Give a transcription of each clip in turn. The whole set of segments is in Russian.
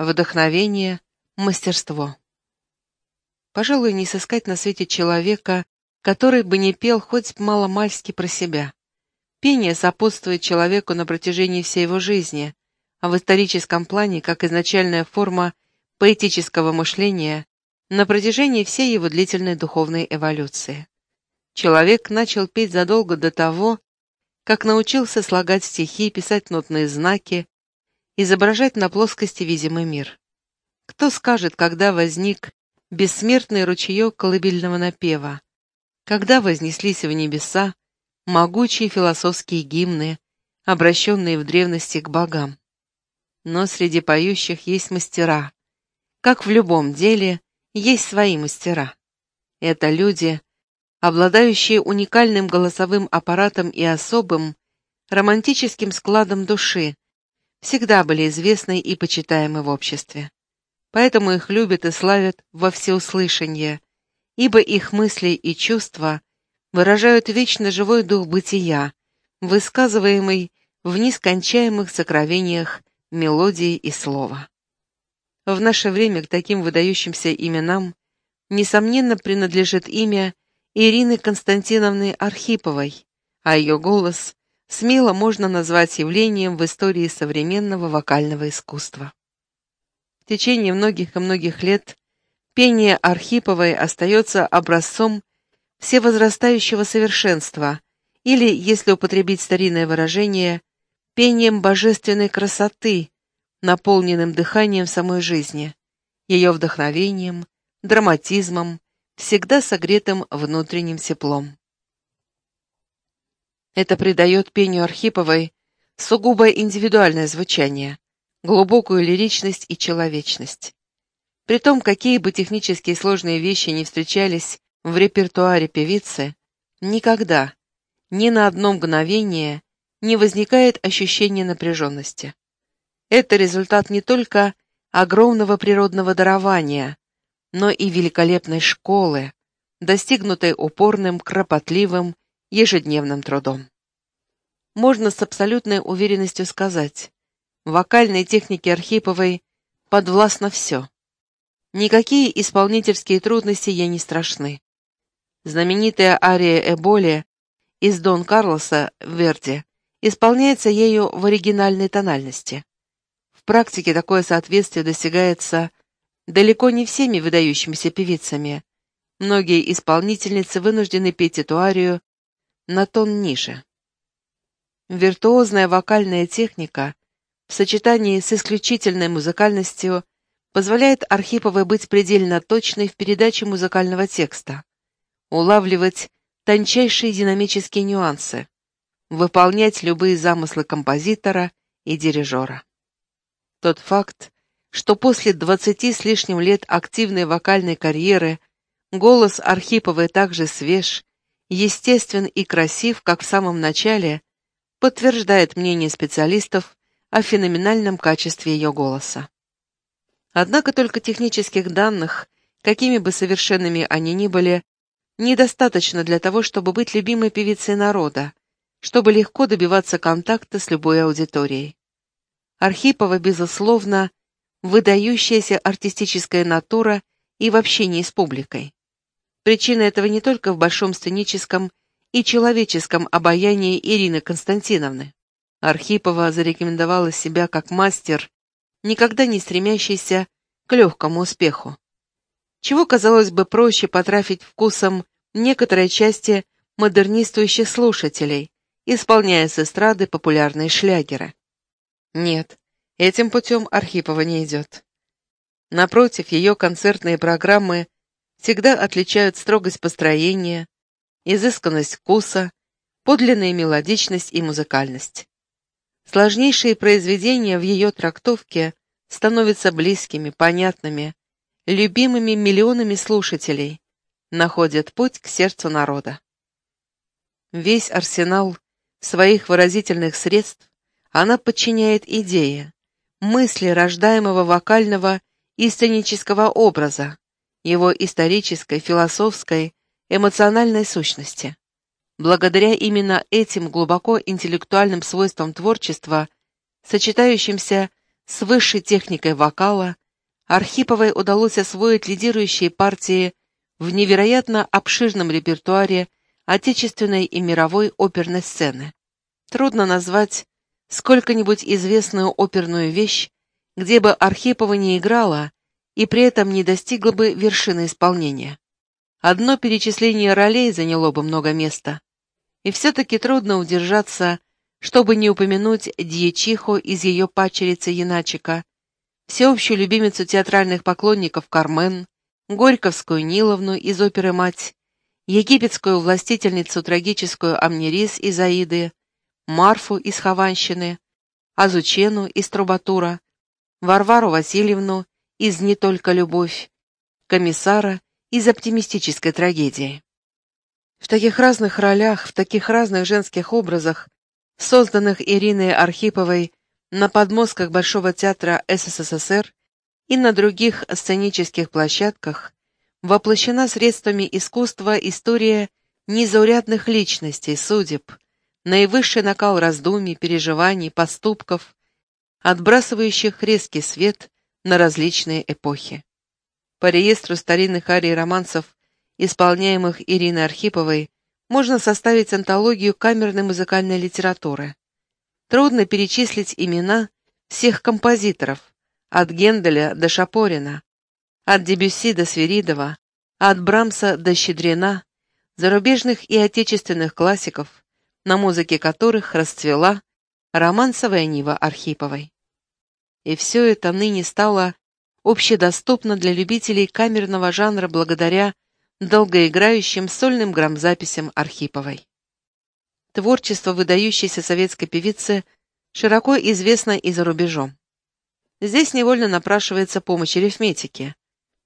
Вдохновение, мастерство. Пожалуй, не сыскать на свете человека, который бы не пел хоть маломальски про себя. Пение сопутствует человеку на протяжении всей его жизни, а в историческом плане, как изначальная форма поэтического мышления, на протяжении всей его длительной духовной эволюции. Человек начал петь задолго до того, как научился слагать стихи, писать нотные знаки, изображать на плоскости видимый мир. Кто скажет, когда возник бессмертный ручеек колыбельного напева, когда вознеслись в небеса могучие философские гимны, обращенные в древности к богам. Но среди поющих есть мастера. Как в любом деле, есть свои мастера. Это люди, обладающие уникальным голосовым аппаратом и особым, романтическим складом души, всегда были известны и почитаемы в обществе. Поэтому их любят и славят во всеуслышание, ибо их мысли и чувства выражают вечно живой дух бытия, высказываемый в нескончаемых сокровениях мелодии и слова. В наше время к таким выдающимся именам несомненно принадлежит имя Ирины Константиновны Архиповой, а ее голос смело можно назвать явлением в истории современного вокального искусства. В течение многих и многих лет пение Архиповой остается образцом всевозрастающего совершенства, или, если употребить старинное выражение, пением божественной красоты, наполненным дыханием самой жизни, ее вдохновением, драматизмом, всегда согретым внутренним теплом. Это придает пению Архиповой сугубо индивидуальное звучание, глубокую лиричность и человечность. При том, какие бы технически сложные вещи не встречались в репертуаре певицы, никогда, ни на одно мгновение не возникает ощущения напряженности. Это результат не только огромного природного дарования, но и великолепной школы, достигнутой упорным, кропотливым, ежедневным трудом. Можно с абсолютной уверенностью сказать, вокальной технике Архиповой подвластно все. Никакие исполнительские трудности ей не страшны. Знаменитая ария Эболи из Дон Карлоса Верди исполняется ею в оригинальной тональности. В практике такое соответствие достигается далеко не всеми выдающимися певицами. Многие исполнительницы вынуждены петь эту арию на тон ниже. Виртуозная вокальная техника в сочетании с исключительной музыкальностью позволяет Архиповой быть предельно точной в передаче музыкального текста, улавливать тончайшие динамические нюансы, выполнять любые замыслы композитора и дирижера. Тот факт, что после двадцати с лишним лет активной вокальной карьеры голос Архиповой также свеж, естествен и красив, как в самом начале, подтверждает мнение специалистов о феноменальном качестве ее голоса. Однако только технических данных, какими бы совершенными они ни были, недостаточно для того, чтобы быть любимой певицей народа, чтобы легко добиваться контакта с любой аудиторией. Архипова, безусловно, выдающаяся артистическая натура и в общении с публикой. Причина этого не только в большом сценическом и человеческом обаянии Ирины Константиновны. Архипова зарекомендовала себя как мастер, никогда не стремящийся к легкому успеху. Чего, казалось бы, проще потрафить вкусом некоторой части модернистующих слушателей, исполняя с эстрады популярные шлягеры. Нет, Этим путем Архипова не идет. Напротив, ее концертные программы всегда отличают строгость построения, изысканность вкуса, подлинная мелодичность и музыкальность. Сложнейшие произведения в ее трактовке становятся близкими, понятными, любимыми миллионами слушателей, находят путь к сердцу народа. Весь арсенал своих выразительных средств она подчиняет идее, мысли рождаемого вокального и сценического образа, его исторической, философской, эмоциональной сущности. Благодаря именно этим глубоко интеллектуальным свойствам творчества, сочетающимся с высшей техникой вокала, Архиповой удалось освоить лидирующие партии в невероятно обширном репертуаре отечественной и мировой оперной сцены. Трудно назвать сколько-нибудь известную оперную вещь, где бы Архипова не играла и при этом не достигла бы вершины исполнения. Одно перечисление ролей заняло бы много места. И все-таки трудно удержаться, чтобы не упомянуть Дьячиху из ее пачерицы Яначика, всеобщую любимицу театральных поклонников Кармен, Горьковскую Ниловну из оперы «Мать», египетскую властительницу трагическую Амнерис из Аиды, Марфу из Хованщины, Азучену из Трубатура, Варвару Васильевну из «Не только любовь», комиссара из оптимистической трагедии. В таких разных ролях, в таких разных женских образах, созданных Ириной Архиповой на подмостках Большого театра СССР и на других сценических площадках, воплощена средствами искусства история незаурядных личностей, судеб, наивысший накал раздумий, переживаний, поступков, отбрасывающих резкий свет на различные эпохи. По реестру старинных арий романсов, исполняемых Ириной Архиповой, можно составить антологию камерной музыкальной литературы. Трудно перечислить имена всех композиторов, от Генделя до Шапорина, от Дебюсси до Свиридова, от Брамса до Щедрина, зарубежных и отечественных классиков, на музыке которых расцвела романсовая Нива Архиповой. И все это ныне стало общедоступно для любителей камерного жанра благодаря долгоиграющим сольным грамзаписям Архиповой. Творчество выдающейся советской певицы широко известно и за рубежом. Здесь невольно напрашивается помощь арифметики.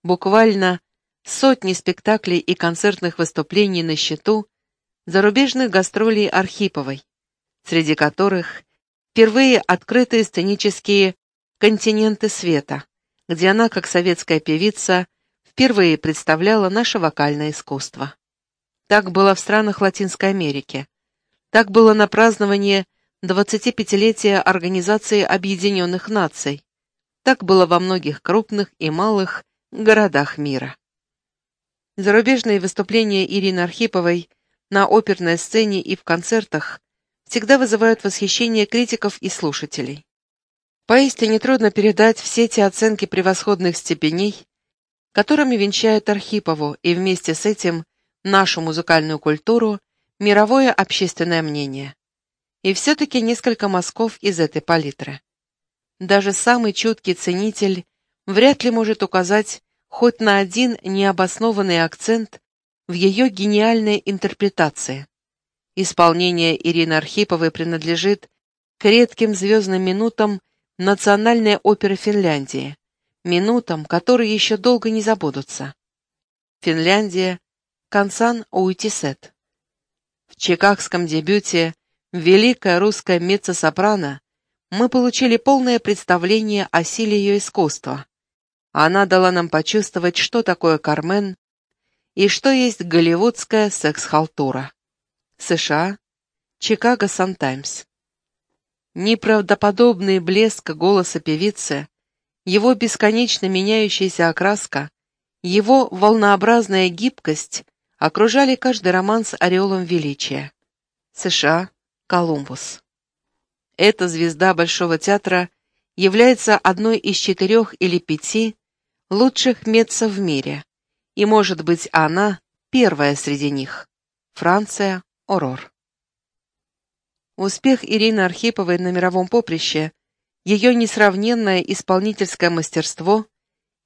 Буквально сотни спектаклей и концертных выступлений на счету зарубежных гастролей Архиповой, среди которых впервые открытые сценические «Континенты света», где она, как советская певица, впервые представляла наше вокальное искусство. Так было в странах Латинской Америки. Так было на праздновании 25-летия Организации Объединенных Наций. Так было во многих крупных и малых городах мира. Зарубежные выступления Ирины Архиповой на оперной сцене и в концертах всегда вызывают восхищение критиков и слушателей. Поистине трудно передать все те оценки превосходных степеней, которыми венчают Архипову и вместе с этим нашу музыкальную культуру, мировое общественное мнение. И все-таки несколько мазков из этой палитры. Даже самый чуткий ценитель вряд ли может указать хоть на один необоснованный акцент в ее гениальной интерпретации. Исполнение Ирины Архиповой принадлежит к редким звездным минутам национальной оперы Финляндии, минутам, которые еще долго не забудутся. Финляндия, Кансан Уитисет. В чикагском дебюте «Великая русская меццо-сопрано» мы получили полное представление о силе ее искусства. Она дала нам почувствовать, что такое Кармен и что есть голливудская секс-халтура. США, Чикаго Сан-Таймс. Неправдоподобный блеск голоса певицы его бесконечно меняющаяся окраска, его волнообразная гибкость окружали каждый роман с ореолом величия. США, Колумбус. Эта звезда Большого театра является одной из четырех или пяти лучших меццо в мире, и, может быть, она первая среди них. Франция, Орор. Успех Ирины Архиповой на мировом поприще – ее несравненное исполнительское мастерство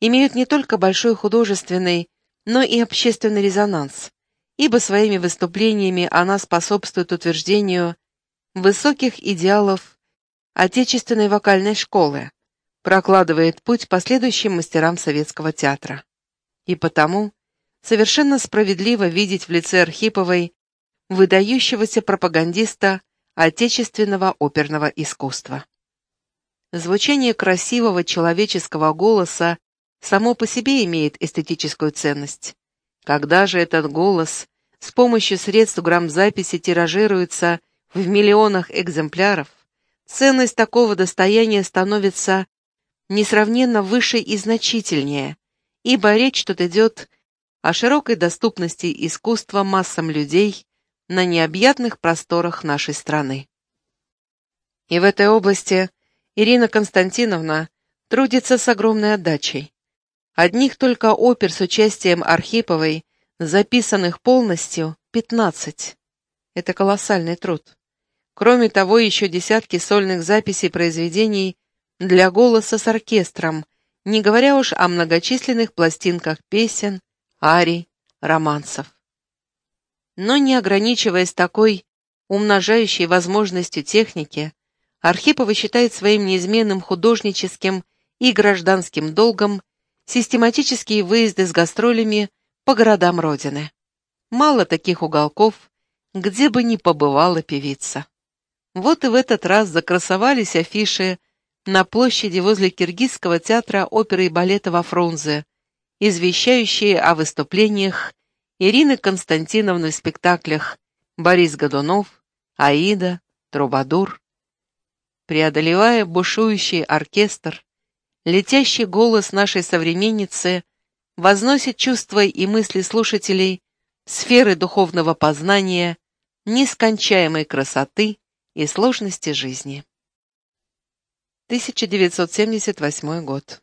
имеют не только большой художественный, но и общественный резонанс, ибо своими выступлениями она способствует утверждению высоких идеалов отечественной вокальной школы, прокладывает путь последующим мастерам советского театра. И потому совершенно справедливо видеть в лице Архиповой выдающегося пропагандиста отечественного оперного искусства. Звучание красивого человеческого голоса само по себе имеет эстетическую ценность. Когда же этот голос с помощью средств грамзаписи тиражируется в миллионах экземпляров, ценность такого достояния становится несравненно выше и значительнее, ибо речь тут идет о широкой доступности искусства массам людей на необъятных просторах нашей страны. И в этой области Ирина Константиновна трудится с огромной отдачей. Одних только опер с участием Архиповой, записанных полностью, 15. Это колоссальный труд. Кроме того, еще десятки сольных записей произведений для голоса с оркестром, не говоря уж о многочисленных пластинках песен, арий, романсов. Но не ограничиваясь такой умножающей возможностью техники, Архипова считает своим неизменным художническим и гражданским долгом систематические выезды с гастролями по городам Родины. Мало таких уголков, где бы ни побывала певица. Вот и в этот раз закрасовались афиши на площади возле Киргизского театра оперы и балета во Фрунзе, извещающие о выступлениях Ирины Константиновны в спектаклях «Борис Годунов», «Аида», «Трубадур». Преодолевая бушующий оркестр, летящий голос нашей современницы возносит чувства и мысли слушателей сферы духовного познания, нескончаемой красоты и сложности жизни. 1978 год.